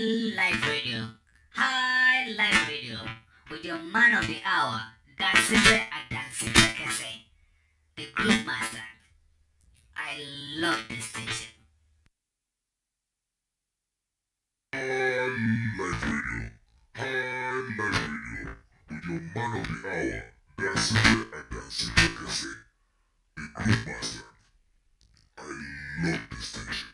live radio. High live radio with your man of the hour, Dancimbe Adancimbe Kese, the group master. I love this station. High live radio. High live radio with your man of the hour, Dancimbe Adancimbe Kese, the group master. I love this station.